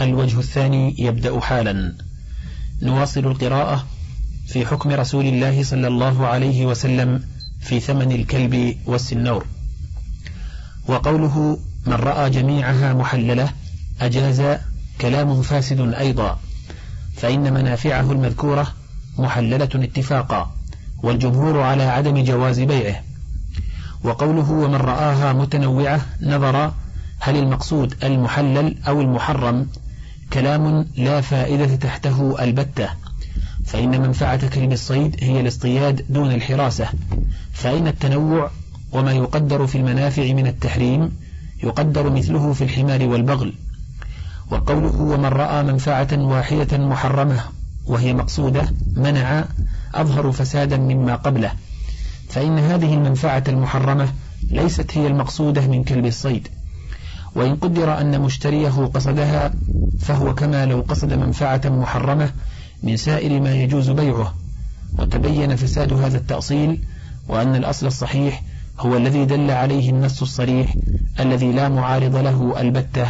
الوجه الثاني يبدأ حالا. نواصل القراءة في حكم رسول الله صلى الله عليه وسلم في ثمن الكلب والسنور. وقوله من رأى جميعها محللة أجاز كلام فاسد أيضا. فإن منافعه المذكورة محللة اتفاقا والجمهور على عدم جواز بيعه. وقوله ومن رآها متنوعة نظر هل المقصود المحلل أو المحرم كلام لا فائدة تحته البتة. فإن منفعة كلب الصيد هي الاصطياد دون الحراسة. فإن التنوع وما يقدر في المنافع من التحريم يقدر مثله في الحمار والبغل. وقوله ومن رأى منفعة واحدة محرمة وهي مقصودة منع أظهر فسادا مما قبله. فإن هذه المنفعة المحرمة ليست هي المقصودة من كلب الصيد. وإن قدر أن مشتريه قصدها فهو كما لو قصد منفعة محرمة من سائر ما يجوز بيعه وتبين فساد هذا التأصيل وأن الأصل الصحيح هو الذي دل عليه النص الصريح الذي لا معارض له البتة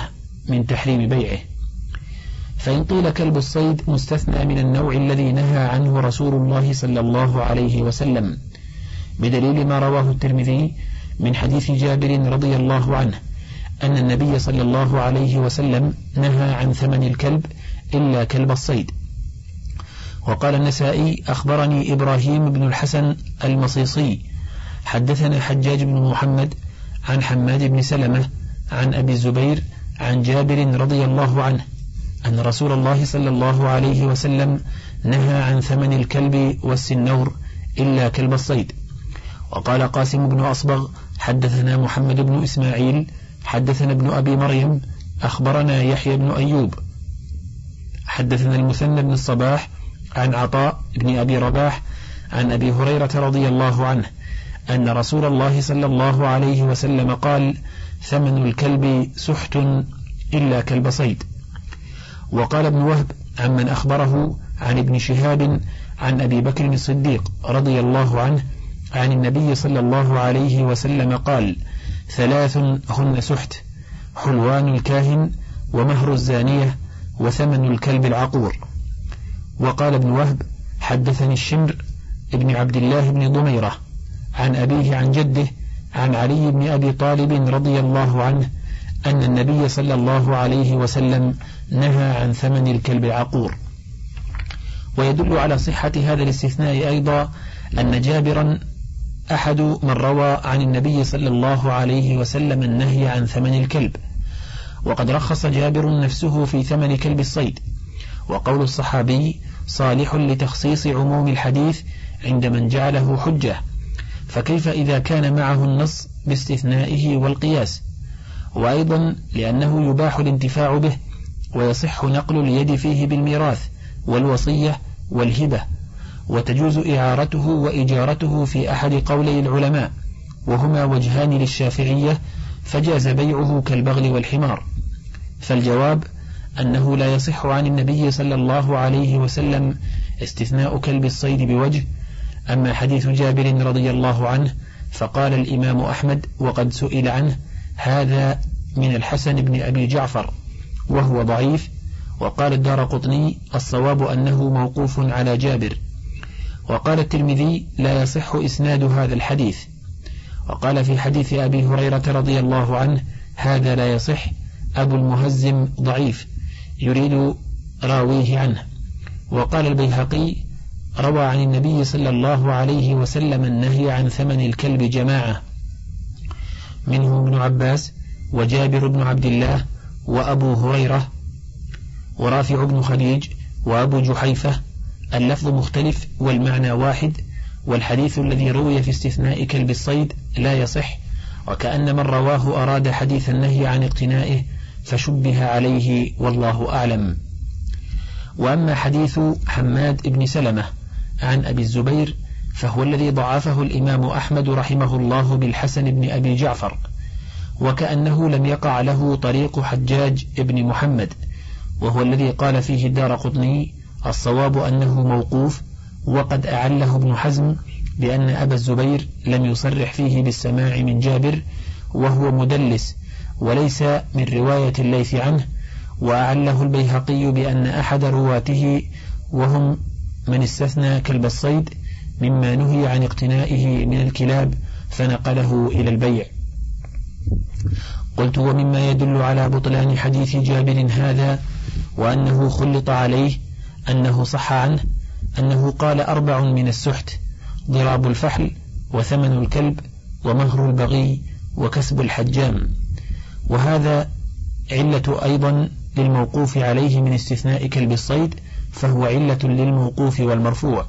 من تحريم بيعه. فإن قيل كلب الصيد مستثنى من النوع الذي نهى عنه رسول الله صلى الله عليه وسلم بدليل ما رواه الترمذي من حديث جابر رضي الله عنه. أن النبي صلى الله عليه وسلم نهى عن ثمن الكلب إلا كلب الصيد. وقال النسائي أخبرني إبراهيم بن الحسن المصيصي حدثنا حجاج بن محمد عن حماد بن سلمة عن أبي الزبير عن جابر رضي الله عنه أن رسول الله صلى الله عليه وسلم نهى عن ثمن الكلب والسنور إلا كلب الصيد. وقال قاسم بن أصبغ حدثنا محمد بن إسماعيل حدثنا ابن أبي مريم أخبرنا يحيى بن أيوب. حدثنا المثنى بن الصباح عن عطاء بن أبي رباح عن أبي هريرة رضي الله عنه أن رسول الله صلى الله عليه وسلم قال ثمن الكلب سحت إلا كلب صيد وقال ابن وهب عمن أخبره عن ابن شهاب عن أبي بكر الصديق رضي الله عنه عن النبي صلى الله عليه وسلم قال ثلاث هن سحت حلوان الكاهن ومهر الزانية وثمن الكلب العقور. وقال ابن وهب حدثني الشمر ابن عبد الله بن ضميرة عن أبيه عن جده عن علي بن أبي طالب رضي الله عنه أن النبي صلى الله عليه وسلم نهى عن ثمن الكلب العقور. ويدل على صحة هذا الاستثناء أيضا أن جابرا أحد من روى عن النبي صلى الله عليه وسلم النهي عن ثمن الكلب. وقد رخص جابر نفسه في ثمن كلب الصيد. وقول الصحابي صالح لتخصيص عموم الحديث عند من جعله حجة. فكيف إذا كان معه النص باستثنائه والقياس؟ وأيضا لأنه يباح الانتفاع به ويصح نقل اليد فيه بالميراث والوصية والهبة. وتجوز إعارته وإجارته في أحد قولي العلماء وهما وجهان للشافعية فجاز بيعه كالبغل والحمار. فالجواب أنه لا يصح عن النبي صلى الله عليه وسلم استثناء كلب الصيد بوجه أما حديث جابر رضي الله عنه فقال الإمام أحمد وقد سئل عنه هذا من الحسن بن أبي جعفر وهو ضعيف وقال الدار قطني الصواب أنه موقوف على جابر. وقال الترمذي لا يصح إسناد هذا الحديث. وقال في حديث أبي هريرة رضي الله عنه هذا لا يصح أبو المهزم ضعيف يريد راويه عنه. وقال البيهقي روى عن النبي صلى الله عليه وسلم النهي عن ثمن الكلب جماعة. منهم ابن عباس وجابر بن عبد الله وأبو هريرة ورافع بن خديج وأبو جحيفة اللفظ مختلف والمعنى واحد والحديث الذي روي في استثناء كلب الصيد لا يصح وكأن من رواه أراد حديث النهي عن اقتنائه فشبه عليه والله أعلم. وأما حديث حماد بن سلمة عن أبي الزبير فهو الذي ضعفه الإمام أحمد رحمه الله بالحسن بن أبي جعفر وكأنه لم يقع له طريق حجاج بن محمد وهو الذي قال فيه الدار قطني الصواب أنه موقوف وقد أعله ابن حزم بأن أبا الزبير لم يصرح فيه بالسماع من جابر وهو مدلس وليس من رواية الليث عنه وأعله البيهقي بأن أحد رواته وهم من استثنى كلب الصيد مما نهي عن اقتنائه من الكلاب فنقله إلى البيع. قلت ومما يدل على بطلان حديث جابر هذا وأنه خلط عليه أنه صح عنه أنه قال أربع من السحت ضراب الفحل وثمن الكلب ومهر البغي وكسب الحجام. وهذا علة أيضا للموقوف عليه من استثناء كلب الصيد فهو علة للموقوف والمرفوع.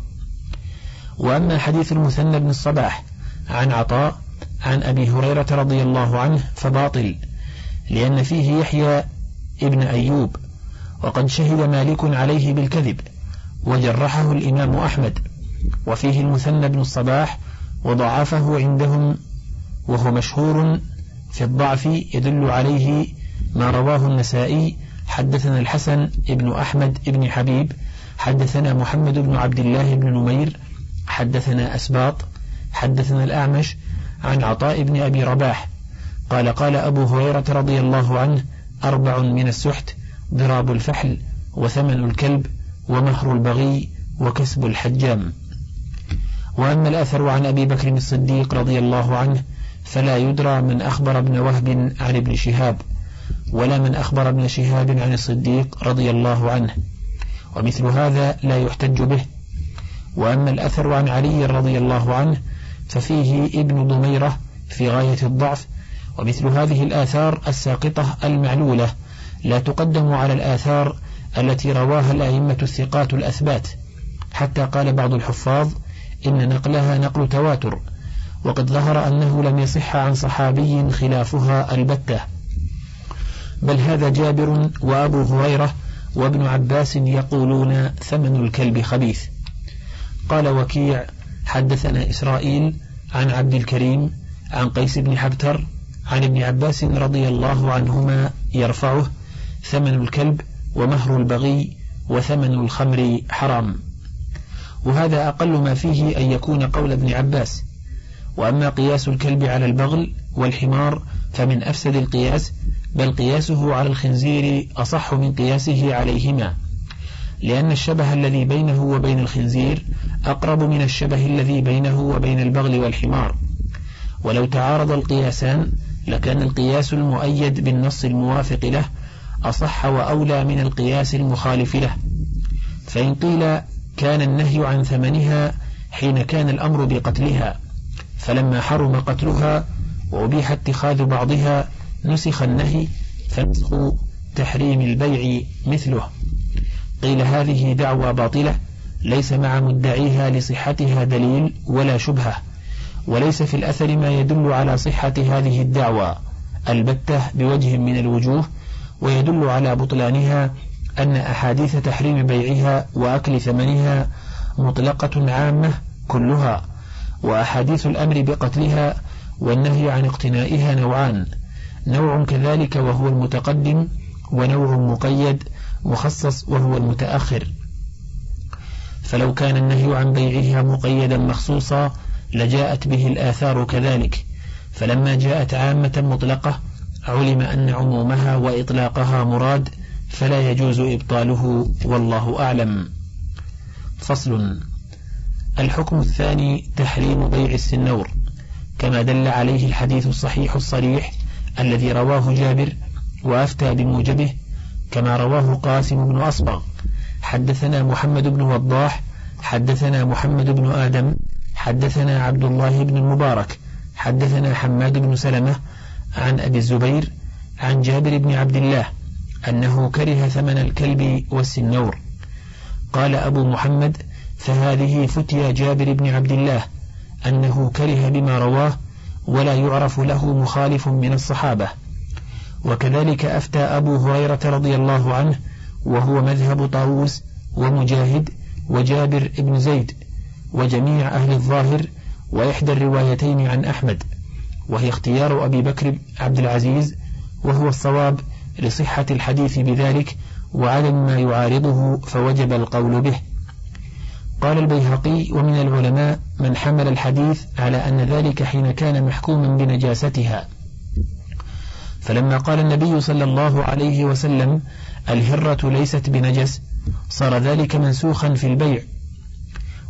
وأما حديث المثنى بن الصباح عن عطاء عن أبي هريرة رضي الله عنه فباطل لأن فيه يحيى ابن أيوب وقد شهد مالك عليه بالكذب وجرحه الإمام أحمد وفيه المثنى بن الصباح وضعفه عندهم وهو مشهور في الضعف يدل عليه ما رواه النسائي حدثنا الحسن ابن أحمد ابن حبيب حدثنا محمد بن عبد الله بن نمير حدثنا أسباط حدثنا الأعمش عن عطاء بن أبي رباح قال قال أبو هريرة رضي الله عنه أربع من السحت ضراب الفحل وثمن الكلب ومهر البغي وكسب الحجام. وأما الأثر عن أبي بكر الصديق رضي الله عنه فلا يدرى من أخبر ابن وهب عن ابن شهاب ولا من أخبر ابن شهاب عن الصديق رضي الله عنه ومثل هذا لا يحتج به. وأما الأثر عن علي رضي الله عنه ففيه ابن ضميرة في غاية الضعف ومثل هذه الآثار الساقطة المعلولة. لا تقدم على الآثار التي رواها الأئمة الثقات الأثبات. حتى قال بعض الحفاظ إن نقلها نقل تواتر وقد ظهر أنه لم يصح عن صحابي خلافها البتة. بل هذا جابر وأبو هريرة وابن عباس يقولون ثمن الكلب خبيث. قال وكيع حدثنا إسرائيل عن عبد الكريم عن قيس بن حبتر عن ابن عباس رضي الله عنهما يرفعه ثمن الكلب ومهر البغي وثمن الخمر حرام. وهذا أقل ما فيه أن يكون قول ابن عباس. وأما قياس الكلب على البغل والحمار فمن أفسد القياس بل قياسه على الخنزير أصح من قياسه عليهما. لأن الشبه الذي بينه وبين الخنزير أقرب من الشبه الذي بينه وبين البغل والحمار. ولو تعارض القياسان لكان القياس المؤيد بالنص الموافق له أصح وأولى من القياس المخالف له. فإن قيل كان النهي عن ثمنها حين كان الأمر بقتلها فلما حرم قتلها وأبيح اتخاذ بعضها نسخ النهي فنسخ تحريم البيع مثله. قيل هذه دعوى باطلة ليس مع مدعيها لصحتها دليل ولا شبهة وليس في الأثر ما يدل على صحة هذه الدعوى البتة بوجه من الوجوه ويدل على بطلانها أن أحاديث تحريم بيعها وأكل ثمنها مطلقة عامة كلها وأحاديث الأمر بقتلها والنهي عن اقتنائها نوعان نوع كذلك وهو المتقدم ونوع مقيد مخصص وهو المتأخر. فلو كان النهي عن بيعها مقيدا مخصوصا لجاءت به الآثار كذلك فلما جاءت عامة مطلقة علم أن عمومها وإطلاقها مراد فلا يجوز إبطاله والله أعلم. فصل. الحكم الثاني تحريم بيع السنور. كما دل عليه الحديث الصحيح الصريح الذي رواه جابر وأفتى بموجبه كما رواه قاسم بن أصبغ. حدثنا محمد بن وضاح حدثنا محمد بن آدم حدثنا عبد الله بن المبارك حدثنا حماد بن سلمة عن أبي الزبير عن جابر بن عبد الله أنه كره ثمن الكلب والسنور. قال أبو محمد فهذه فتيا جابر بن عبد الله أنه كره بما رواه ولا يعرف له مخالف من الصحابة. وكذلك أفتى أبو هريرة رضي الله عنه وهو مذهب طاووس ومجاهد وجابر بن زيد وجميع أهل الظاهر وإحدى الروايتين عن أحمد. وهي اختيار أبي بكر عبد العزيز وهو الصواب لصحة الحديث بذلك وعدم ما يعارضه فوجب القول به. قال البيهقي ومن العلماء من حمل الحديث على أن ذلك حين كان محكوما بنجاستها. فلما قال النبي صلى الله عليه وسلم الهرة ليست بنجس صار ذلك منسوخا في البيع.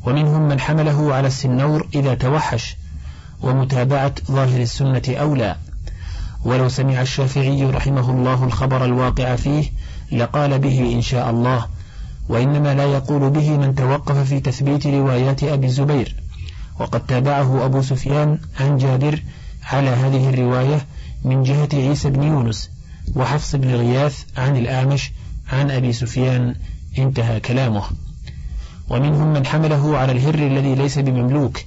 ومنهم من حمله على السنور إذا توحش ومتابعة ظاهر السنة أولى. ولو سمع الشافعي رحمه الله الخبر الواقع فيه لقال به إن شاء الله وإنما لا يقول به من توقف في تثبيت روايات أبي الزبير. وقد تابعه أبو سفيان عن جابر على هذه الرواية من جهة عيسى بن يونس وحفص بن غياث عن الأعمش عن أبي سفيان. انتهى كلامه. ومنهم من حمله على الهر الذي ليس بمملوك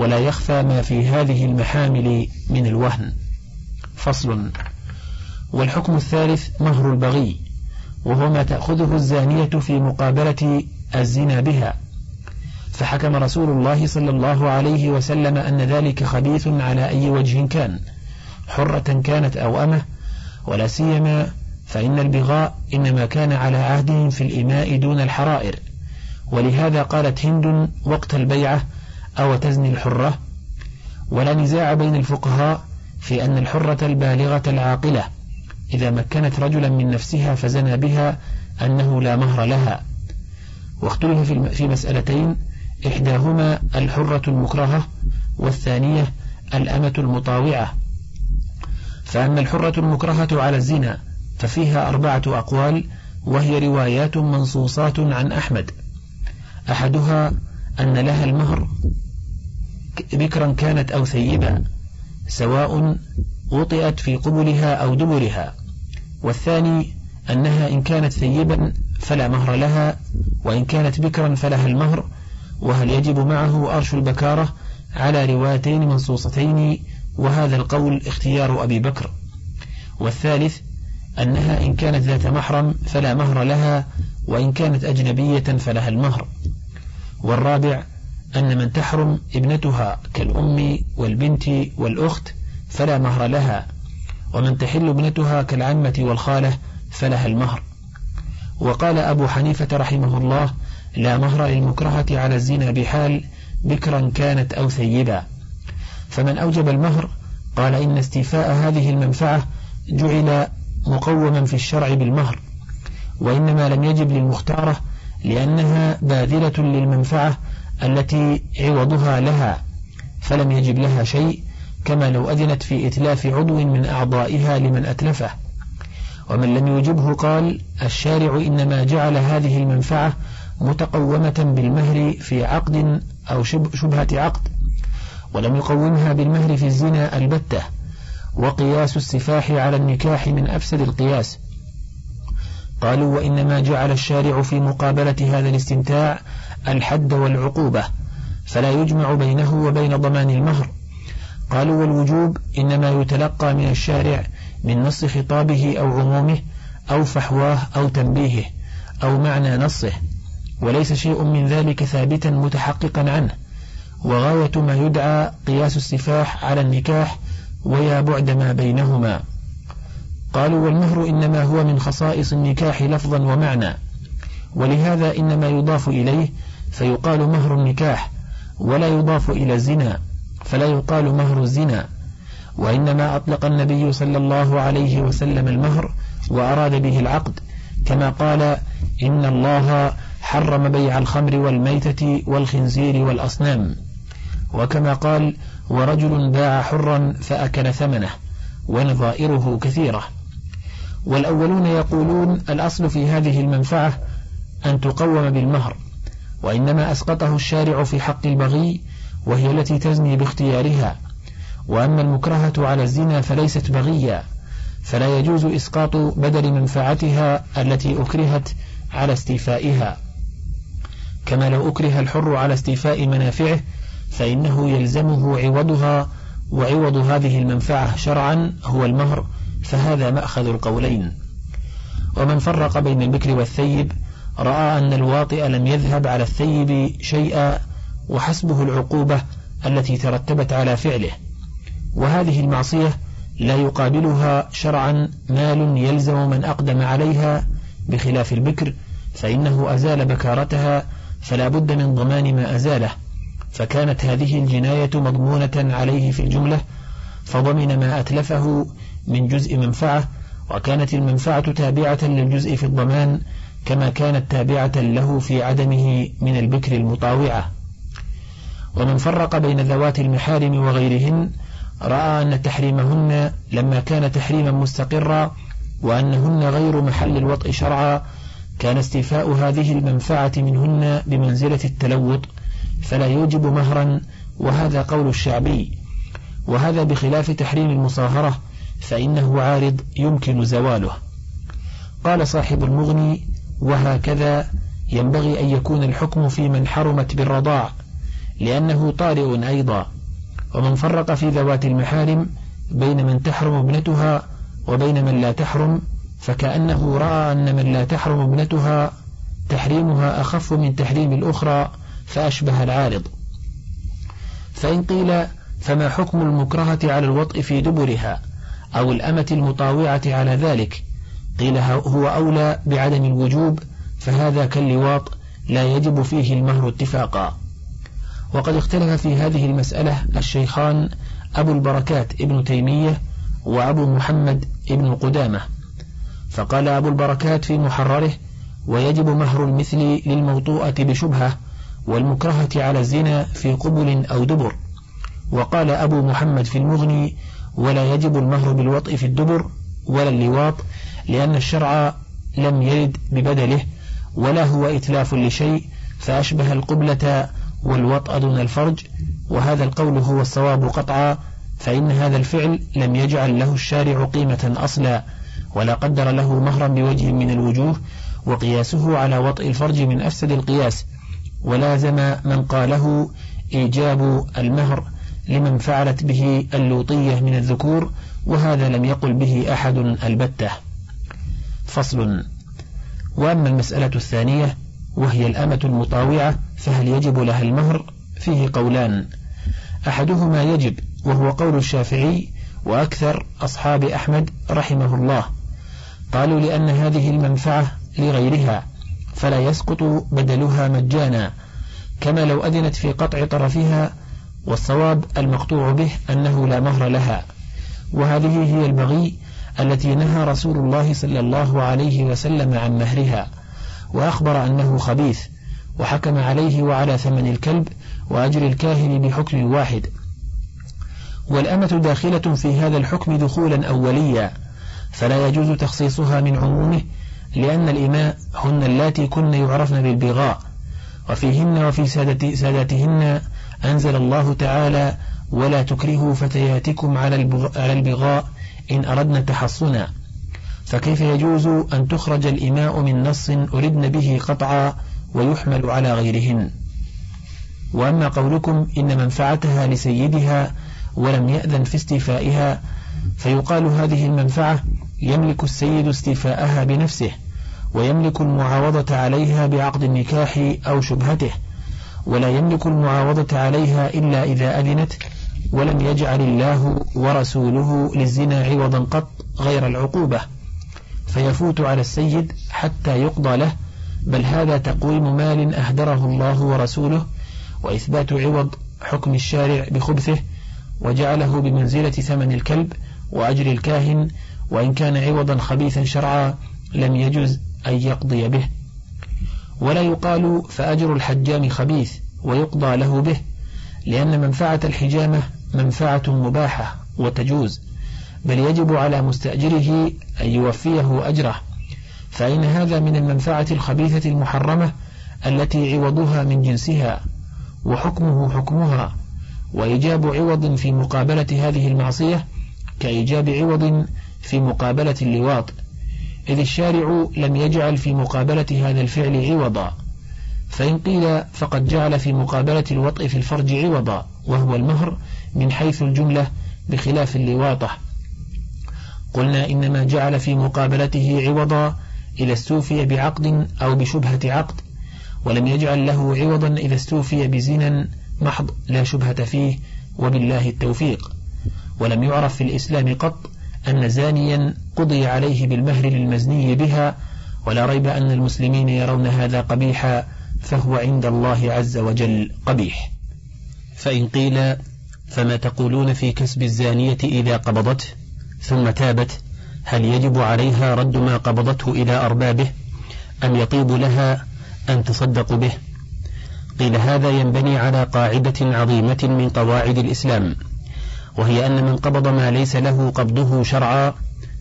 ولا يخفى ما في هذه المحامل من الوهن. فصل. والحكم الثالث مهر البغي وهو ما تأخذه الزانية في مقابلة الزنا بها. فحكم رسول الله صلى الله عليه وسلم أن ذلك خبيث على أي وجه كان حرة كانت أو أمة ولا سيما فإن البغاء إنما كان على عهدهم في الإماء دون الحرائر. ولهذا قالت هند وقت البيعة أو تزني الحرة. ولا نزاع بين الفقهاء في أن الحرة البالغة العاقلة. إذا مكنت رجلا من نفسها فزنى بها أنه لا مهر لها. واختلف في مسألتين. إحداهما الحرة المكرهة والثانية الأمة المطاوعة. فأما الحرة المكرهة على الزنا ففيها أربعة أقوال وهي روايات منصوصات عن أحمد. أحدها أن لها المهر. بكرا كانت أو ثيبا سواء وطئت في قبلها أو دبرها. والثاني أنها إن كانت ثيبا فلا مهر لها وإن كانت بكرا فلها المهر. وهل يجب معه أرش البكارة على روايتين منصوصتين؟ وهذا القول اختيار أبي بكر. والثالث أنها إن كانت ذات محرم فلا مهر لها وإن كانت أجنبية فلها المهر. والرابع أن من تحرم ابنتها كالأم والبنت والأخت فلا مهر لها ومن تحل ابنتها كالعمة والخالة فلها المهر. وقال أبو حنيفة رحمه الله لا مهر للمكرهة على الزنا بحال بكرا كانت أو ثيبا فمن أوجب المهر قال إن استيفاء هذه المنفعة جعل مقوما في الشرع بالمهر وإنما لم يجب للمختارة لأنها باذلة للمنفعة التي عوضها لها فلم يجب لها شيء كما لو أذنت في إتلاف عضو من أعضائها لمن أتلفه. ومن لم يجبه قال الشارع إنما جعل هذه المنفعة متقومة بالمهر في عقد أو شبهة عقد ولم يقومها بالمهر في الزنا البتة وقياس السفاح على النكاح من أفسد القياس. قالوا وإنما جعل الشارع في مقابلة هذا الاستمتاع الحد والعقوبة فلا يجمع بينه وبين ضمان المهر. قالوا والوجوب إنما يتلقى من الشارع من نص خطابه أو عمومه أو فحواه أو تنبيهه أو معنى نصه وليس شيء من ذلك ثابتا متحققا عنه. وغاية ما يدعى قياس السفاح على النكاح ويا بعد ما بينهما. قالوا والمهر إنما هو من خصائص النكاح لفظا ومعنى. ولهذا إنما يضاف إليه فيقال مهر النكاح ولا يضاف إلى الزنا فلا يقال مهر الزنا. وإنما أطلق النبي صلى الله عليه وسلم المهر وأراد به العقد كما قال إن الله حرم بيع الخمر والميتة والخنزير والأصنام. وكما قال ورجل باع حرا فأكل ثمنه ونظائره كثيرة. والأولون يقولون الأصل في هذه المنفعة أن تقوم بالمهر وإنما أسقطه الشارع في حق البغي وهي التي تزني باختيارها. وأما المكرهة على الزنا فليست بغيا فلا يجوز إسقاط بدل منفعتها التي أكرهت على استيفائها. كما لو أكره الحر على استيفاء منافعه فإنه يلزمه عوضها وعوض هذه المنفعة شرعا هو المهر. فهذا مأخذ القولين. ومن فرق بين البكر والثيب رأى أن الواطئ لم يذهب على الثيب شيئا وحسبه العقوبة التي ترتبت على فعله. وهذه المعصية لا يقابلها شرعا مال يلزم من أقدم عليها. بخلاف البكر فإنه أزال بكارتها فلا بد من ضمان ما أزاله. فكانت هذه الجناية مضمونة عليه في الجملة فضمن ما أتلفه من جزء منفعة وكانت المنفعة تابعة للجزء في الضمان كما كانت تابعة له في عدمه من البكر المطاوعة. ومن فرق بين ذوات المحارم وغيرهن رأى أن تحريمهن لما كان تحريما مستقرا وأنهن غير محل الوطء شرعا كان استيفاء هذه المنفعة منهن بمنزلة التلوط فلا يوجب مهرا وهذا قول الشعبي. وهذا بخلاف تحريم المصاهرة فإنه عارض يمكن زواله. قال صاحب المغني وهكذا ينبغي أن يكون الحكم في من حرمت بالرضاع لأنه طارئ أيضا. ومن فرق في ذوات المحارم بين من تحرم ابنتها وبين من لا تحرم فكأنه رأى أن من لا تحرم ابنتها تحريمها أخف من تحريم الأخرى فأشبه العارض. فإن قيل فما حكم المكرهة على الوطء في دبرها؟ أو الأمة المطاوعة على ذلك. قيل هو أولى بعدم الوجوب فهذا كاللواط لا يجب فيه المهر اتفاقا. وقد اختلف في هذه المسألة الشيخان أبو البركات ابن تيمية وأبو محمد ابن قدامة. فقال أبو البركات في محرره ويجب مهر المثل للموطوءة بشبهة والمكرهة على الزنا في قبل أو دبر وقال أبو محمد في المغني ولا يجب المهر بالوطء في الدبر ولا اللواط لأن الشرع لم يرد ببدله ولا هو إتلاف لشيء فأشبه القبلة والوطأ دون الفرج وهذا القول هو الصواب قطعا فإن هذا الفعل لم يجعل له الشارع قيمة أصلا ولا قدر له مهرا بوجه من الوجوه وقياسه على وطئ الفرج من أفسد القياس ولازم من قاله إيجاب المهر لمن فعلت به اللوطية من الذكور وهذا لم يقل به أحد البتة. فصل. وأما المسألة الثانية وهي الأمة المطاوعة فهل يجب لها المهر؟ فيه قولان. أحدهما يجب وهو قول الشافعي وأكثر أصحاب أحمد رحمه الله. قالوا لأن هذه المنفعة لغيرها فلا يسقط بدلها مجانا كما لو أذنت في قطع طرفها والصواب المقطوع به أنه لا مهر لها. وهذه هي البغي التي نهى رسول الله صلى الله عليه وسلم عن مهرها. وأخبر أنه خبيث وحكم عليه وعلى ثمن الكلب وأجر الكاهن بحكم واحد. والأمة داخلة في هذا الحكم دخولا أوليا فلا يجوز تخصيصها من عمومه لأن الإماء هن اللاتي كن يعرفن بالبغاء. وفيهن وفي سادتهن أنزل الله تعالى ولا تكرهوا فتياتكم على البغاء إن أردنا تحصنا. فكيف يجوز أن تخرج الإماء من نص أردن به قطعا ويحمل على غيرهن؟ وأما قولكم إن منفعتها لسيدها ولم يأذن في استيفائها فيقال هذه المنفعة يملك السيد استيفاءها بنفسه. ويملك المعاوضة عليها بعقد النكاح أو شبهته ولا يملك المعاوضة عليها إلا إذا أذنت ولم يجعل الله ورسوله للزنا عوضا قط غير العقوبة. فيفوت على السيد حتى يقضى له بل هذا تقويم مال أهدره الله ورسوله وإثبات عوض حكم الشارع بخبثه وجعله بمنزلة ثمن الكلب وأجر الكاهن وإن كان عوضا خبيثا شرعا لم يجز أن يقضي به. ولا يقال فأجر الحجام خبيث ويقضى له به لأن منفعة الحجامة منفعة مباحة وتجوز بل يجب على مستأجره أن يوفيه أجره. فإن هذا من المنفعة الخبيثة المحرمة التي عوضها من جنسها وحكمه حكمها وإيجاب عوض في مقابلة هذه المعصية كإيجاب عوض في مقابلة اللواط. إذ الشارع لم يجعل في مقابلة هذا الفعل عوضا. فإن قيل فقد جعل في مقابلة الوطء في الفرج عوضا وهو المهر من حيث الجملة بخلاف اللواطة. قلنا إنما جعل في مقابلته عوضا إذا استوفي بعقد أو بشبهة عقد ولم يجعل له عوضا إذا استوفي بزنا محض لا شبهة فيه وبالله التوفيق. ولم يعرف في الإسلام قط أن زانيا قضي عليه بالمهر للمزني بها ولا ريب أن المسلمين يرون هذا قبيحا فهو عند الله عز وجل قبيح. فإن قيل فما تقولون في كسب الزانية إذا قبضته؟ ثم تابت هل يجب عليها رد ما قبضته إلى أربابه؟ أم يطيب لها أن تصدق به؟ قيل هذا ينبني على قاعدة عظيمة من قواعد الإسلام. وهي أن من قبض ما ليس له قبضه شرعا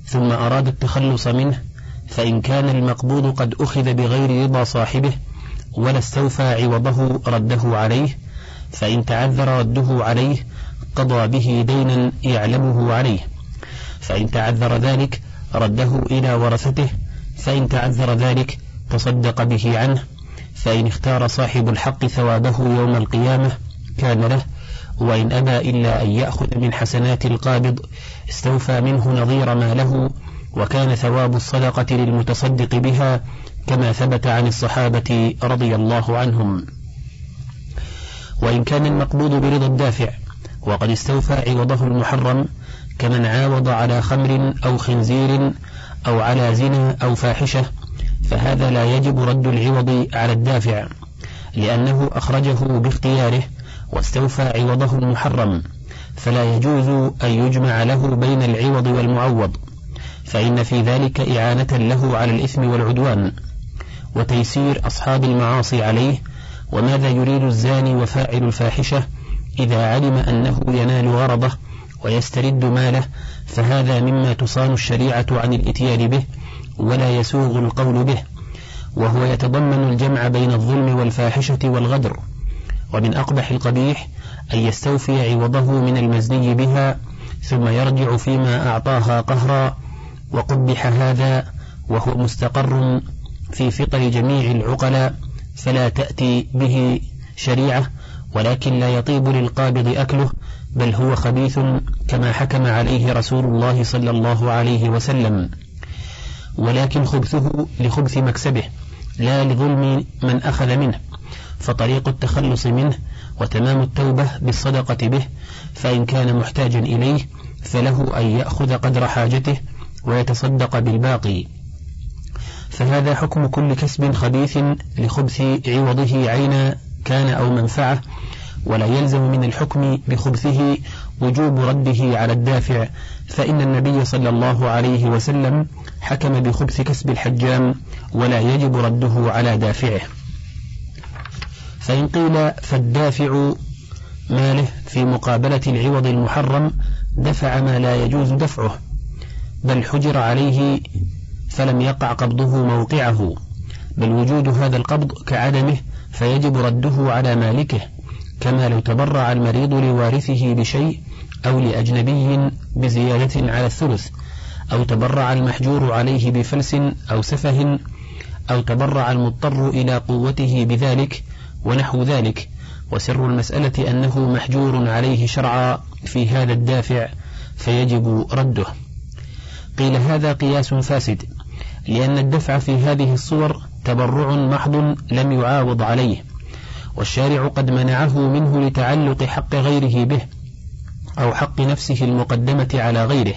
ثم أراد التخلص منه فإن كان المقبوض قد أخذ بغير رضا صاحبه ولا استوفى عوضه رده عليه فإن تعذر رده عليه قضى به دينا يعلمه عليه. فإن تعذر ذلك رده إلى ورثته فإن تعذر ذلك تصدق به عنه فإن اختار صاحب الحق ثوابه يوم القيامة كان له وإن أبى إلا أن يأخذ من حسنات القابض استوفى منه نظير ما له وكان ثواب الصدقة للمتصدق بها كما ثبت عن الصحابة رضي الله عنهم. وإن كان المقبوض برضا الدافع وقد استوفى عوضه المحرم كمن عاوض على خمر أو خنزير أو على زنا أو فاحشة فهذا لا يجب رد العوض على الدافع لأنه أخرجه باختياره واستوفى عوضه المحرم فلا يجوز أن يجمع له بين العوض والمعوض فإن في ذلك إعانة له على الإثم والعدوان. وتيسير أصحاب المعاصي عليه وماذا يريد الزاني وفاعل الفاحشة إذا علم أنه ينال غرضه ويسترد ماله فهذا مما تصان الشريعة عن الإتيان به ولا يسوغ القول به وهو يتضمن الجمع بين الظلم والفاحشة والغدر. ومن أقبح القبيح أن يستوفي عوضه من المزني بها ثم يرجع فيما أعطاها قهرا وقبح هذا وهو مستقر في فطر جميع العقلاء فلا تأتي به شريعة ولكن لا يطيب للقابض أكله بل هو خبيث كما حكم عليه رسول الله صلى الله عليه وسلم. ولكن خبثه لخبث مكسبه لا لظلم من أخذ منه. فطريق التخلص منه وتمام التوبة بالصدقة به فإن كان محتاجا إليه فله أن يأخذ قدر حاجته ويتصدق بالباقي. فهذا حكم كل كسب خبيث لخبث عوضه عينا كان أو منفعة ولا يلزم من الحكم بخبثه وجوب رده على الدافع فإن النبي صلى الله عليه وسلم حكم بخبث كسب الحجام ولا يجب رده على دافعه. فإن قيل فالدافع ماله في مقابلة العوض المحرم دفع ما لا يجوز دفعه بل حجر عليه فلم يقع قبضه موقعه بل وجود هذا القبض كعدمه فيجب رده على مالكه كما لو تبرع المريض لوارثه بشيء أو لأجنبي بزيادة على الثلث أو تبرع المحجور عليه بفلس أو سفه أو تبرع المضطر إلى قوته بذلك ونحو ذلك. وسر المسألة أنه محجور عليه شرعا في هذا الدافع فيجب رده. قيل هذا قياس فاسد لأن الدفع في هذه الصور تبرع محض لم يعاوض عليه والشارع قد منعه منه لتعلق حق غيره به أو حق نفسه المقدمة على غيره.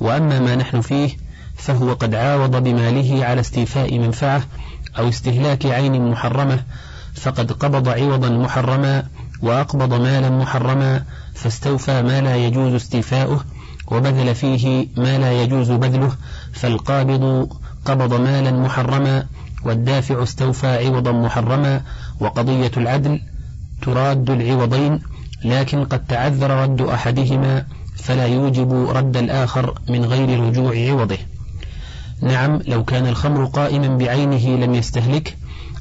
وأما ما نحن فيه فهو قد عاوض بماله على استيفاء منفعة أو استهلاك عين محرمة فقد قبض عوضا محرما وأقبض مالا محرما فاستوفى ما لا يجوز استيفاؤه وبذل فيه ما لا يجوز بذله فالقابض قبض مالا محرما والدافع استوفى عوضا محرما وقضية العدل تراد العوضين لكن قد تعذر رد أحدهما فلا يوجب رد الآخر من غير رجوع عوضه. نعم لو كان الخمر قائما بعينه لم يستهلك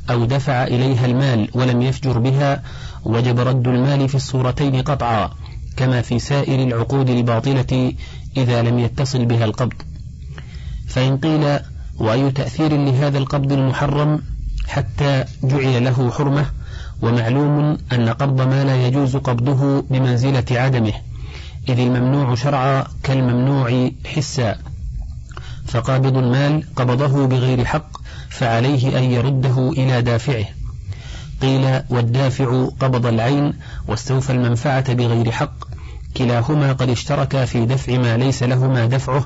أو دفع إليها المال ولم يفجر بها وجب رد المال في الصورتين قطعا كما في سائر العقود الباطلة إذا لم يتصل بها القبض. فإن قيل وأي تأثير لهذا القبض المحرم؟ حتى جعل له حرمة ومعلوم أن قبض ما لا يجوز قبضه بمنزلة عدمه إذ الممنوع شرعا كالممنوع حسا. فقابض المال قبضه بغير حق فعليه أن يرده إلى دافعه. قيل والدافع قبض العين واستوفى المنفعة بغير حق. كلاهما قد اشتركا في دفع ما ليس لهما دفعه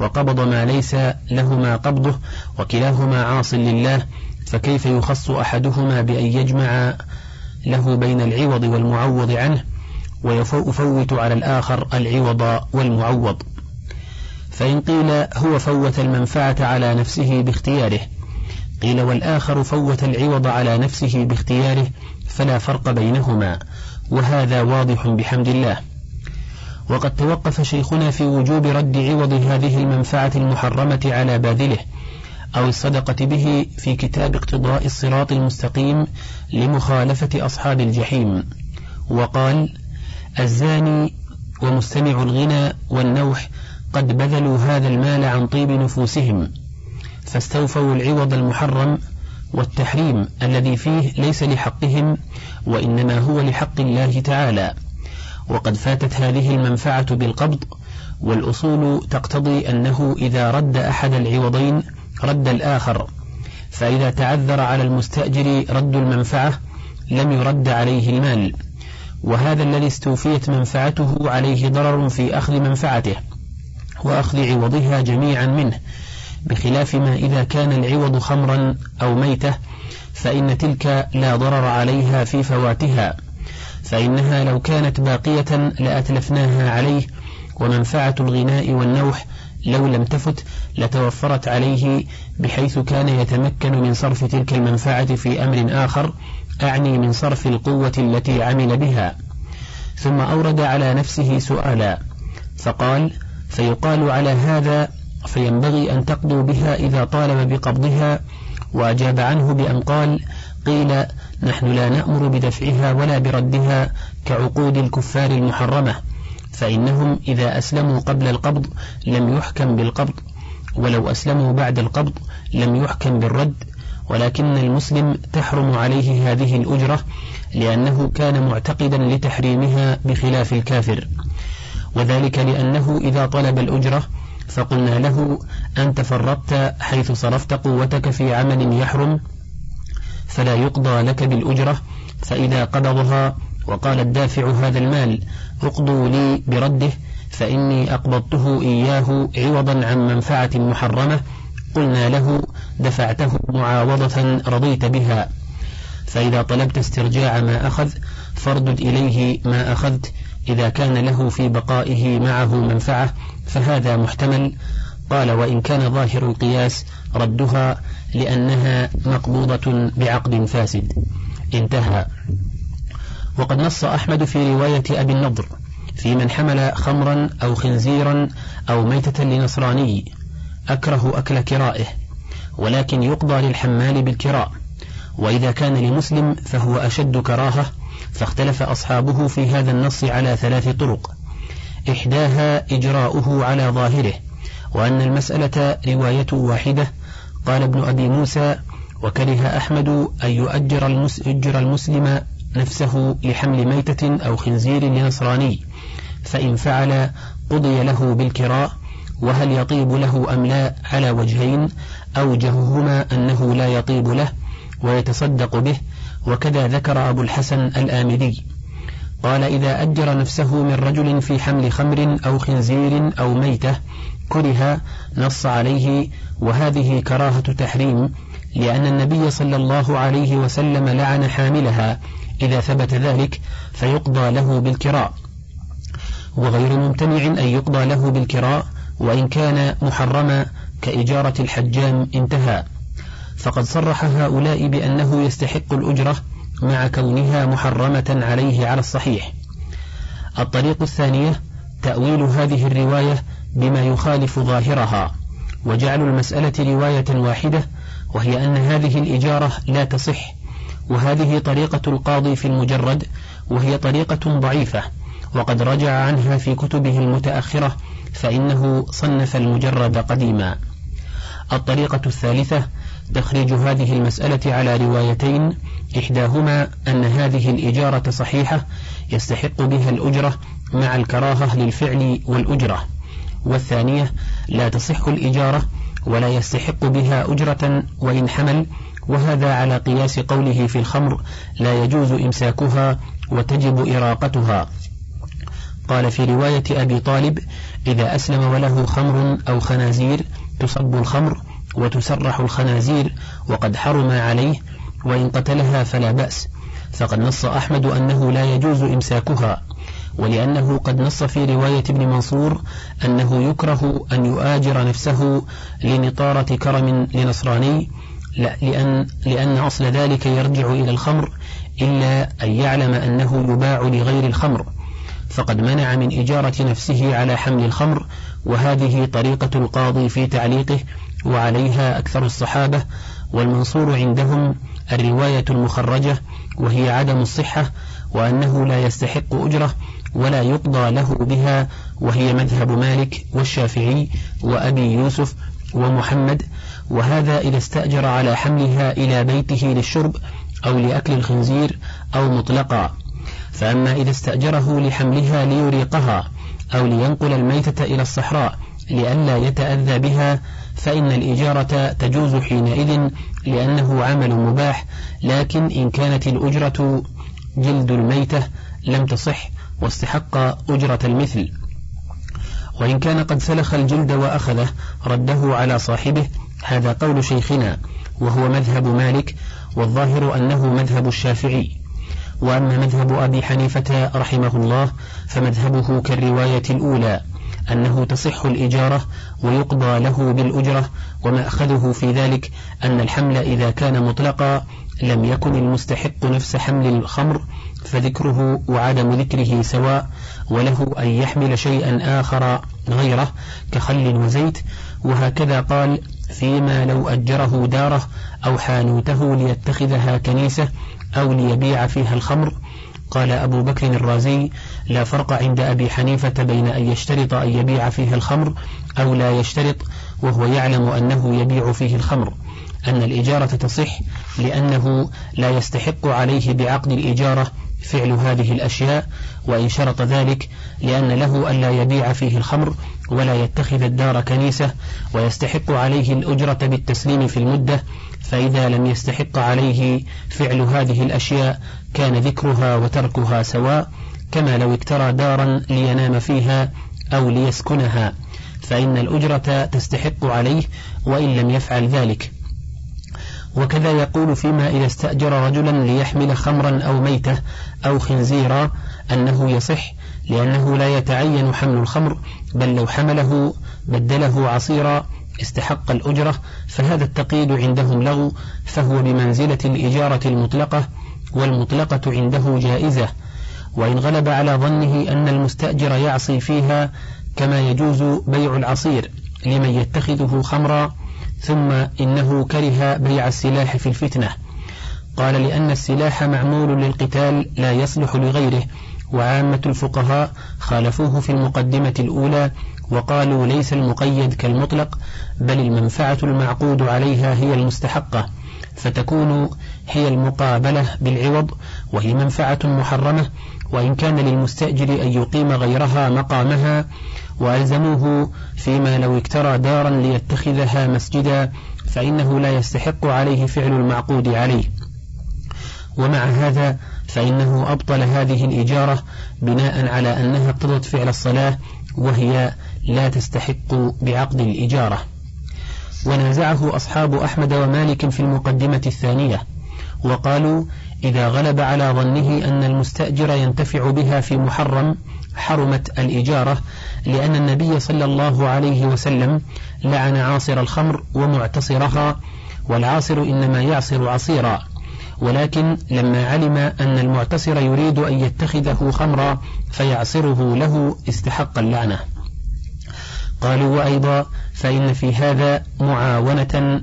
وقبض ما ليس لهما قبضه وكلاهما عاص لله فكيف يخص أحدهما بأن يجمع له بين العوض والمعوض عنه؟ ويفوت على الآخر العوض والمعوض. فإن قيل هو فوت المنفعة على نفسه باختياره. قيل والآخر فوت العوض على نفسه باختياره فلا فرق بينهما وهذا واضح بحمد الله. وقد توقف شيخنا في وجوب رد عوض هذه المنفعة المحرمة على باذله أو الصدقة به في كتاب اقتضاء الصراط المستقيم لمخالفة أصحاب الجحيم. وقال الزاني ومستمع الغنى والنوح قد بذلوا هذا المال عن طيب نفوسهم. فاستوفوا العوض المحرم والتحريم الذي فيه ليس لحقهم وإنما هو لحق الله تعالى. وقد فاتت هذه المنفعة بالقبض والأصول تقتضي أنه إذا رد أحد العوضين رد الآخر. فإذا تعذر على المستأجر رد المنفعة لم يرد عليه المال. وهذا الذي استوفيت منفعته عليه ضرر في أخذ منفعته وأخذ عوضها جميعا منه. بخلاف ما إذا كان العوض خمرا أو ميتة فإن تلك لا ضرر عليها في فواتها. فإنها لو كانت باقية لأتلفناها عليه ومنفعة الغناء والنوح لو لم تفت لتوفرت عليه بحيث كان يتمكن من صرف تلك المنفعة في أمر آخر أعني من صرف القوة التي عمل بها. ثم أورد على نفسه سؤالا فقال فيقال على هذا فينبغي أن تقضوا بها إذا طالب بقبضها وأجاب عنه بأن قال قيل نحن لا نأمر بدفعها ولا بردها كعقود الكفار المحرمة فإنهم إذا أسلموا قبل القبض لم يحكم بالقبض ولو أسلموا بعد القبض لم يحكم بالرد ولكن المسلم تحرم عليه هذه الأجرة لأنه كان معتقدا لتحريمها بخلاف الكافر وذلك لأنه إذا طلب الأجرة فقلنا له أنت فرطت حيث صرفت قوتك في عمل يحرم فلا يقضى لك بالأجرة فإذا قبضها وقال الدافع هذا المال اقضوا لي برده فإني أقبضته إياه عوضا عن منفعة محرمة قلنا له دفعته معاوضة رضيت بها. فإذا طلبت استرجاع ما أخذ فاردد إليه ما أخذت إذا كان له في بقائه معه منفعة فهذا محتمل. قال وإن كان ظاهر القياس ردها لأنها مقبوضة بعقد فاسد. انتهى. وقد نص أحمد في رواية أبي النضر في من حمل خمرا أو خنزيرا أو ميتة لنصراني أكره أكل كرائه ولكن يقضى للحمال بالكراء وإذا كان لمسلم فهو أشد كراهة فاختلف أصحابه في هذا النص على ثلاث طرق. إحداها إجراؤه على ظاهره وأن المسألة رواية واحدة. قال ابن أبي موسى وكره أحمد أن يؤجر المسلم نفسه لحمل ميتة أو خنزير لنصراني فإن فعل قضي له بالكراء وهل يطيب له أم لا على وجهين أوجههما أنه لا يطيب له ويتصدق به وكذا ذكر أبو الحسن الآمدي. قال إذا أجر نفسه من رجل في حمل خمر أو خنزير أو ميتة كره نص عليه وهذه كراهة تحريم لأن النبي صلى الله عليه وسلم لعن حاملها. إذا ثبت ذلك فيقضى له بالكراء وغير ممتنع أن يقضى له بالكراء وإن كان محرما كإجارة الحجام انتهى. فقد صرح هؤلاء بأنه يستحق الأجرة مع كونها محرمة عليه على الصحيح. الطريق الثانية تأويل هذه الرواية بما يخالف ظاهرها وجعل المسألة رواية واحدة وهي أن هذه الإجارة لا تصح وهذه طريقة القاضي في المجرد وهي طريقة ضعيفة وقد رجع عنها في كتبه المتأخرة فإنه صنف المجرد قديما. الطريقة الثالثة تخريج هذه المسألة على روايتين إحداهما أن هذه الإجارة صحيحة يستحق بها الأجرة مع الكراهة للفعل والأجرة والثانية لا تصح الإجارة ولا يستحق بها أجرة وإن حمل وهذا على قياس قوله في الخمر لا يجوز إمساكها وتجب إراقتها. قال في رواية أبي طالب إذا أسلم وله خمر أو خنازير تصب الخمر وتسرح الخنازير وقد حرم عليه وإن قتلها فلا بأس. فقد نص أحمد أنه لا يجوز إمساكها ولأنه قد نص في رواية ابن منصور أنه يكره أن يؤاجر نفسه لنطارة كرم لنصراني لأن, لأن أصل ذلك يرجع إلى الخمر إلا أن يعلم أنه يباع لغير الخمر. فقد منع من إجارة نفسه على حمل الخمر وهذه طريقة القاضي في تعليقه وعليها أكثر الصحابة والمنصور عندهم الرواية المخرجة وهي عدم الصحة وأنه لا يستحق أجرة ولا يقضى له بها وهي مذهب مالك والشافعي وأبي يوسف ومحمد وهذا إذا استأجر على حملها إلى بيته للشرب أو لأكل الخنزير أو مطلقا. فأما إذا استأجره لحملها ليريقها أو لينقل الميتة إلى الصحراء لئلا يتأذى بها فإن الإجارة تجوز حينئذ لأنه عمل مباح لكن إن كانت الأجرة جلد الميتة لم تصح واستحق أجرة المثل. وإن كان قد سلخ الجلد وأخذه رده على صاحبه هذا قول شيخنا وهو مذهب مالك والظاهر أنه مذهب الشافعي. وأما مذهب أبي حنيفة رحمه الله فمذهبه كالرواية الأولى أنه تصح الإجارة ويقضى له بالأجرة ومأخذه في ذلك أن الحمل إذا كان مطلقا لم يكن المستحق نفس حمل الخمر فذكره وعدم ذكره سواء وله أن يحمل شيئا آخر غيره كخل وزيت وهكذا قال فيما لو أجره داره أو حانوته ليتخذها كنيسة أو ليبيع فيها الخمر. قال أبو بكر الرازي لا فرق عند أبي حنيفة بين أن يشترط أن يبيع فيها الخمر أو لا يشترط وهو يعلم أنه يبيع فيه الخمر. أن الإجارة تصح لأنه لا يستحق عليه بعقد الإجارة فعل هذه الأشياء وإن شرط ذلك لأن له ألا يبيع فيه الخمر ولا يتخذ الدار كنيسة ويستحق عليه الأجرة بالتسليم في المدة فإذا لم يستحق عليه فعل هذه الأشياء كان ذكرها وتركها سواء كما لو اكترى دارا لينام فيها أو ليسكنها فإن الأجرة تستحق عليه وإن لم يفعل ذلك. وكذا يقول فيما إذا استأجر رجلا ليحمل خمرا أو ميتة أو خنزيرا أنه يصح لأنه لا يتعين حمل الخمر بل لو حمله بدله عصيرا استحق الأجرة فهذا التقييد عندهم لغو فهو بمنزلة الإجارة المطلقة والمطلقة عنده جائزة. وإن غلب على ظنه أن المستأجر يعصي فيها كما يجوز بيع العصير لمن يتخذه خمرا ثم إنه كره بيع السلاح في الفتنة. قال لأن السلاح معمول للقتال لا يصلح لغيره وعامة الفقهاء خالفوه في المقدمة الأولى وقالوا ليس المقيد كالمطلق بل المنفعة المعقود عليها هي المستحقة فتكون هي المقابلة بالعوض وهي منفعة محرمة وإن كان للمستأجر أن يقيم غيرها مقامها وألزموه فيما لو اكترى دارا ليتخذها مسجدا فإنه لا يستحق عليه فعل المعقود عليه. ومع هذا فإنه أبطل هذه الإجارة بناء على أنها اقتضت فعل الصلاة وهي لا تستحق بعقد الإجارة. ونازعه أصحاب أحمد ومالك في المقدمة الثانية. وقالوا إذا غلب على ظنه أن المستأجر ينتفع بها في محرم حرمت الإجارة لأن النبي صلى الله عليه وسلم لعن عاصر الخمر ومعتصرها والعاصر إنما يعصر عصيرا. ولكن لما علم أن المعتصر يريد أن يتخذه خمرا فيعصره له استحق اللعنة. قالوا وأيضا فإن في هذا معاونة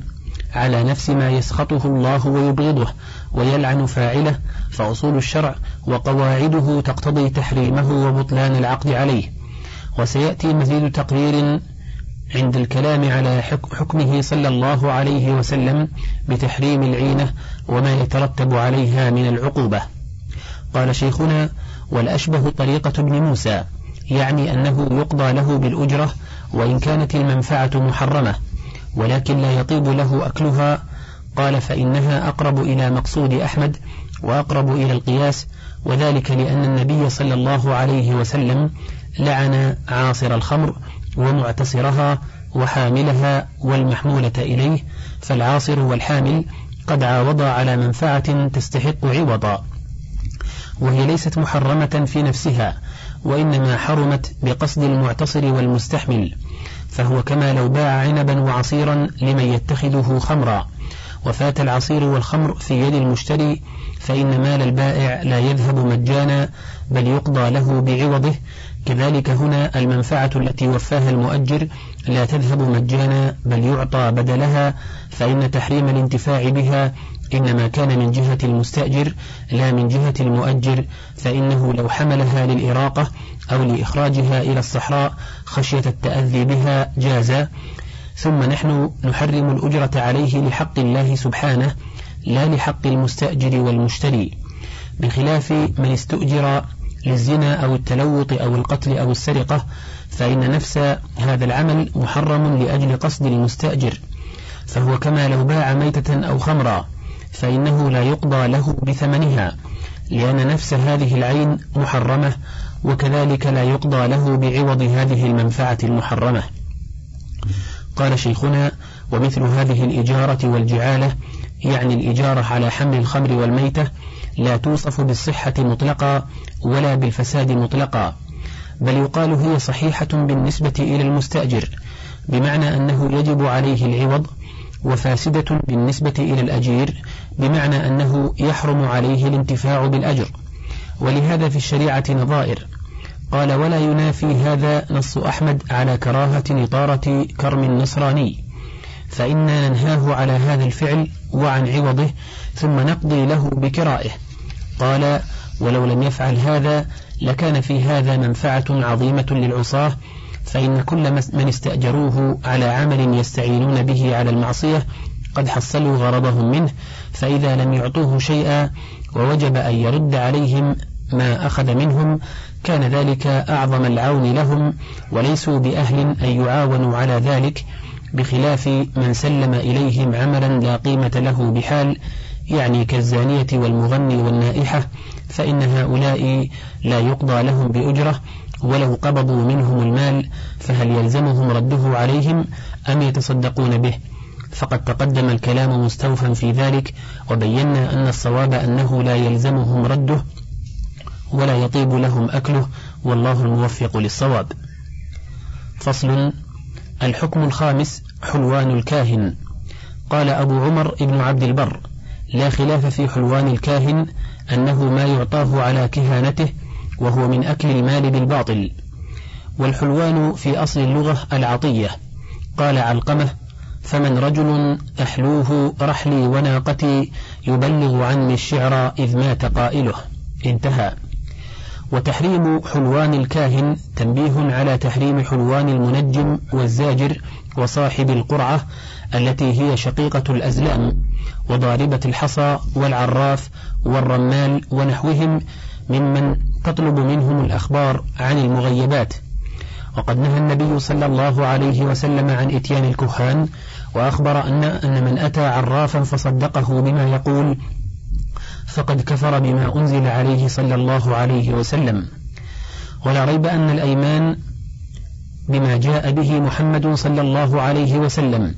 على نفس ما يسخطه الله ويبغضه. ويلعن فاعله فأصول الشرع وقواعده تقتضي تحريمه وبطلان العقد عليه. وسيأتي مزيد تقرير عند الكلام على حكمه صلى الله عليه وسلم بتحريم العينة وما يترتب عليها من العقوبة. قال شيخنا والأشبه طريقة ابن موسى يعني أنه يقضى له بالأجرة وإن كانت المنفعة محرمة ولكن لا يطيب له أكلها قال فإنها أقرب إلى مقصود أحمد وأقرب إلى القياس وذلك لأن النبي صلى الله عليه وسلم لعن عاصر الخمر ومعتصرها وحاملها والمحمولة إليه فالعاصر والحامل قد عاوضا على منفعة تستحق عوضا. وهي ليست محرمة في نفسها وإنما حرمت بقصد المعتصر والمستحمل فهو كما لو باع عنبا وعصيرا لمن يتخذه خمرا. وفات العصير والخمر في يد المشتري فإن مال البائع لا يذهب مجانا بل يقضى له بعوضه. كذلك هنا المنفعة التي وفاها المؤجر لا تذهب مجانا بل يعطى بدلها فإن تحريم الانتفاع بها إنما كان من جهة المستأجر لا من جهة المؤجر. فإنه لو حملها للإراقة أو لإخراجها إلى الصحراء خشية التأذي بها جاز. ثم نحن نحرم الأجرة عليه لحق الله سبحانه لا لحق المستأجر والمشتري. بخلاف من استؤجر للزنا أو التلوط أو القتل أو السرقة فإن نفس هذا العمل محرم لأجل قصد المستأجر. فهو كما لو باع ميتة أو خمرا فإنه لا يقضى له بثمنها لأن نفس هذه العين محرمة وكذلك لا يقضى له بعوض هذه المنفعة المحرمة. قال شيخنا ومثل هذه الإجارة والجعالة يعني الإجارة على حمل الخمر والميتة لا توصف بالصحة مطلقا ولا بالفساد مطلقا بل يقال هي صحيحة بالنسبة إلى المستأجر بمعنى أنه يجب عليه العوض وفاسدة بالنسبة إلى الأجير بمعنى أنه يحرم عليه الانتفاع بالأجر. ولهذا في الشريعة نظائر قال ولا ينافي هذا نص أحمد على كراهة نطارة كرم النصراني. فإنا ننهاه على هذا الفعل وعن عوضه ثم نقضي له بكرائه. قال ولو لم يفعل هذا لكان في هذا منفعة عظيمة للعصاة فإن كل من استأجروه على عمل يستعينون به على المعصية قد حصلوا غرضهم منه فإذا لم يعطوه شيئا ووجب أن يرد عليهم ما أخذ منهم كان ذلك أعظم العون لهم وليسوا بأهل أن يعاونوا على ذلك بخلاف من سلم إليهم عملا لا قيمة له بحال يعني كالزانية والمغني والنائحة فإن هؤلاء لا يقضى لهم بأجرة ولو قبضوا منهم المال فهل يلزمهم رده عليهم أم يتصدقون به؟ فقد تقدم الكلام مستوفا في ذلك وبينا أن الصواب أنه لا يلزمهم رده ولا يطيب لهم أكله والله الموفق للصواب. فصل الحكم الخامس حلوان الكاهن. قال أبو عمر ابن عبد البر لا خلاف في حلوان الكاهن أنه ما يعطاه على كهانته وهو من أكل المال بالباطل. والحلوان في أصل اللغة العطية. قال علقمة فمن رجل أحلوه رحلي وناقتي يبلغ عني الشعر إذ مات قائله. انتهى. وتحريم حلوان الكاهن تنبيه على تحريم حلوان المنجم والزاجر وصاحب القرعة التي هي شقيقة الأزلام وضاربة الحصى والعراف والرمال ونحوهم ممن تطلب منهم الأخبار عن المغيبات. وقد نهى النبي صلى الله عليه وسلم عن إتيان الكهان وأخبر أن أن من أتى عرافا فصدقه بما يقول فقد كفر بما أنزل عليه صلى الله عليه وسلم. ولا ريب أن الأيمان بما جاء به محمد صلى الله عليه وسلم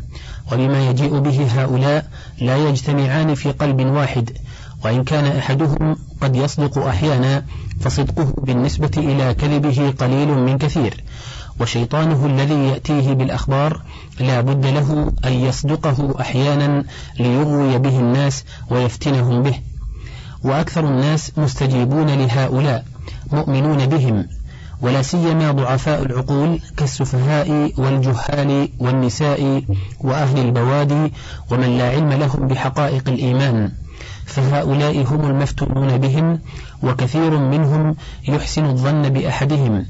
وبما يجيء به هؤلاء لا يجتمعان في قلب واحد وإن كان أحدهم قد يصدق أحيانا فصدقه بالنسبة إلى كذبه قليل من كثير وشيطانه الذي يأتيه بالأخبار لا بد له أن يصدقه أحيانا ليغوي به الناس ويفتنهم به. وأكثر الناس مستجيبون لهؤلاء مؤمنون بهم ولا سيما ضعفاء العقول كالسفهاء والجهال والنساء وأهل البوادي ومن لا علم لهم بحقائق الإيمان. فهؤلاء هم المفتونون بهم وكثير منهم يحسن الظن بأحدهم.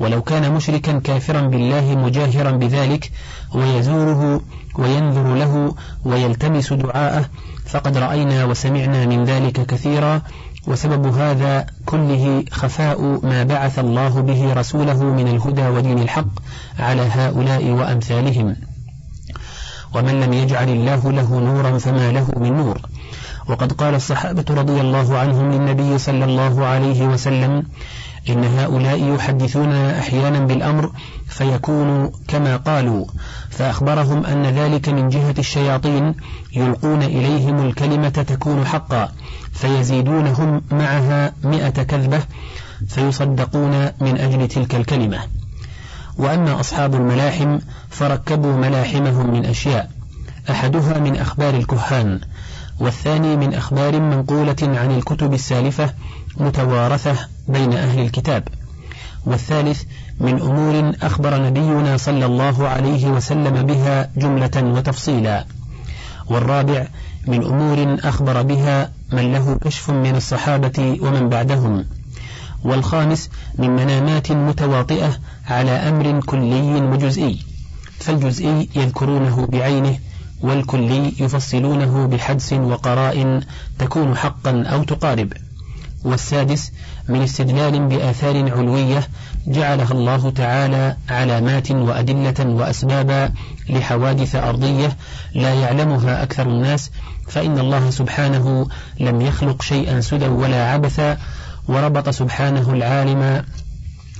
ولو كان مشركا كافرا بالله مجاهرا بذلك ويزوره وينذر له ويلتمس دعاءه. فقد رأينا وسمعنا من ذلك كثيرا. وسبب هذا كله خفاء ما بعث الله به رسوله من الهدى ودين الحق على هؤلاء وأمثالهم. ومن لم يجعل الله له نورا فما له من نور. وقد قال الصحابة رضي الله عنهم للنبي صلى الله عليه وسلم إن هؤلاء يحدثون أحيانا بالأمر فيكون كما قالوا. فأخبرهم أن ذلك من جهة الشياطين يلقون إليهم الكلمة تكون حقا فيزيدونهم معها مئة كذبة فيصدقون من أجل تلك الكلمة. وأما أصحاب الملاحم فركبوا ملاحمهم من أشياء أحدها من أخبار الكهان والثاني من أخبار منقولة عن الكتب السالفة متوارثة بين أهل الكتاب والثالث من أمور أخبر نبينا صلى الله عليه وسلم بها جملة وتفصيلا. والرابع من أمور أخبر بها من له كشف من الصحابة ومن بعدهم. والخامس من منامات متواطئة على أمر كلي وجزئي. فالجزئي يذكرونه بعينه والكلي يفصلونه بحدس وقراء تكون حقا أو تقارب. والسادس من استدلال بآثار علوية جعلها الله تعالى علامات وأدلة وأسبابا لحوادث أرضية لا يعلمها أكثر الناس فإن الله سبحانه لم يخلق شيئا سدى ولا عبثا وربط سبحانه العالم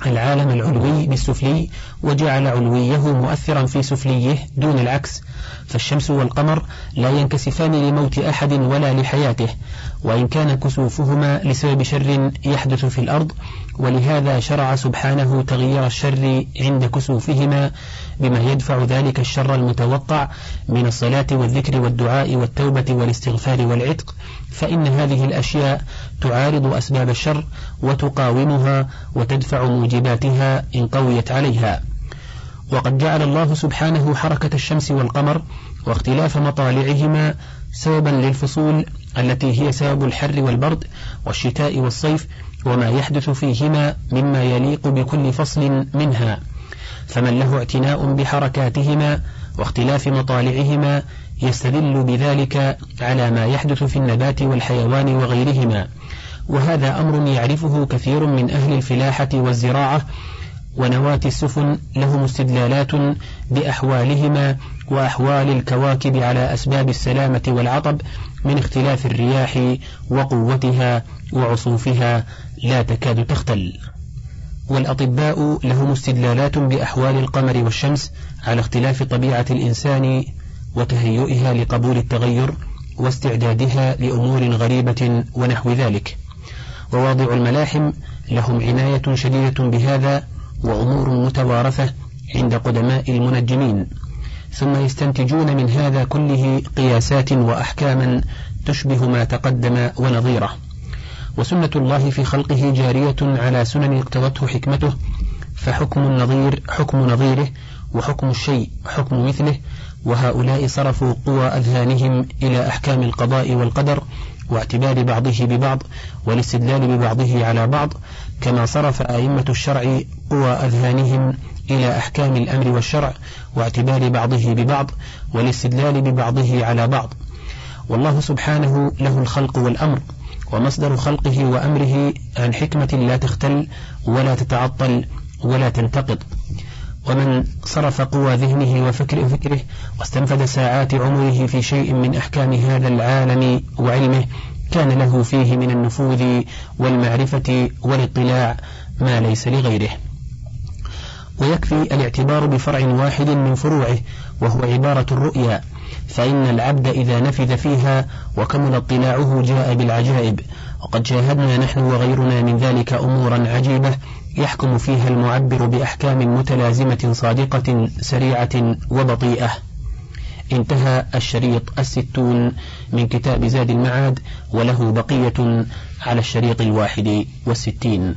العالم العلوي بالسفلي وجعل علويه مؤثرا في سفليه دون العكس فالشمس والقمر لا ينكسفان لموت أحد ولا لحياته وإن كان كسوفهما لسبب شر يحدث في الأرض ولهذا شرع سبحانه تغيير الشر عند كسوفهما بما يدفع ذلك الشر المتوقع من الصلاة والذكر والدعاء والتوبة والاستغفار والعتق فإن هذه الأشياء تعارض أسباب الشر وتقاومها وتدفع موجباتها إن قويت عليها. وقد جعل الله سبحانه حركة الشمس والقمر واختلاف مطالعهما سببا للفصول التي هي سبب الحر والبرد والشتاء والصيف وما يحدث فيهما مما يليق بكل فصل منها. فمن له اعتناء بحركاتهما واختلاف مطالعهما يستدل بذلك على ما يحدث في النبات والحيوان وغيرهما. وهذا أمر يعرفه كثير من أهل الفلاحة والزراعة ونواة السفن لهم استدلالات بأحوالهما وأحوال الكواكب على أسباب السلامة والعطب من اختلاف الرياح وقوتها وعصوفها لا تكاد تختل. والأطباء لهم استدلالات بأحوال القمر والشمس على اختلاف طبيعة الإنسان وتهيئها لقبول التغير واستعدادها لأمور غريبة ونحو ذلك. وواضع الملاحم لهم عناية شديدة بهذا وأمور متوارثة عند قدماء المنجمين ثم يستنتجون من هذا كله قياسات وأحكاما تشبه ما تقدم ونظيره. وسنة الله في خلقه جارية على سنن اقتضته حكمته فحكم النظير حكم نظيره وحكم الشيء حكم مثله وهؤلاء صرفوا قوى أذهانهم إلى أحكام القضاء والقدر واعتبار بعضه ببعض والاستدلال ببعضه على بعض كما صرف أئمة الشرع قوى أذهانهم إلى أحكام الأمر والشرع واعتبار بعضه ببعض والاستدلال ببعضه على بعض. والله سبحانه له الخلق والأمر ومصدر خلقه وأمره عن حكمة لا تختل ولا تتعطل ولا تنتقض. ومن صرف قوى ذهنه وفكر فكره واستنفذ ساعات عمره في شيء من أحكام هذا العالم وعلمه كان له فيه من النفوذ والمعرفة والاطلاع ما ليس لغيره. ويكفي الاعتبار بفرع واحد من فروعه وهو عبارة الرؤيا فإن العبد إذا نفذ فيها وكمل اطلاعه جاء بالعجائب وقد شاهدنا نحن وغيرنا من ذلك أمورا عجيبة يحكم فيها المعبر بأحكام متلازمة صادقة سريعة وبطيئة. انتهى الشريط الستون من كتاب زاد المعاد وله بقية على الشريط الواحد والستين.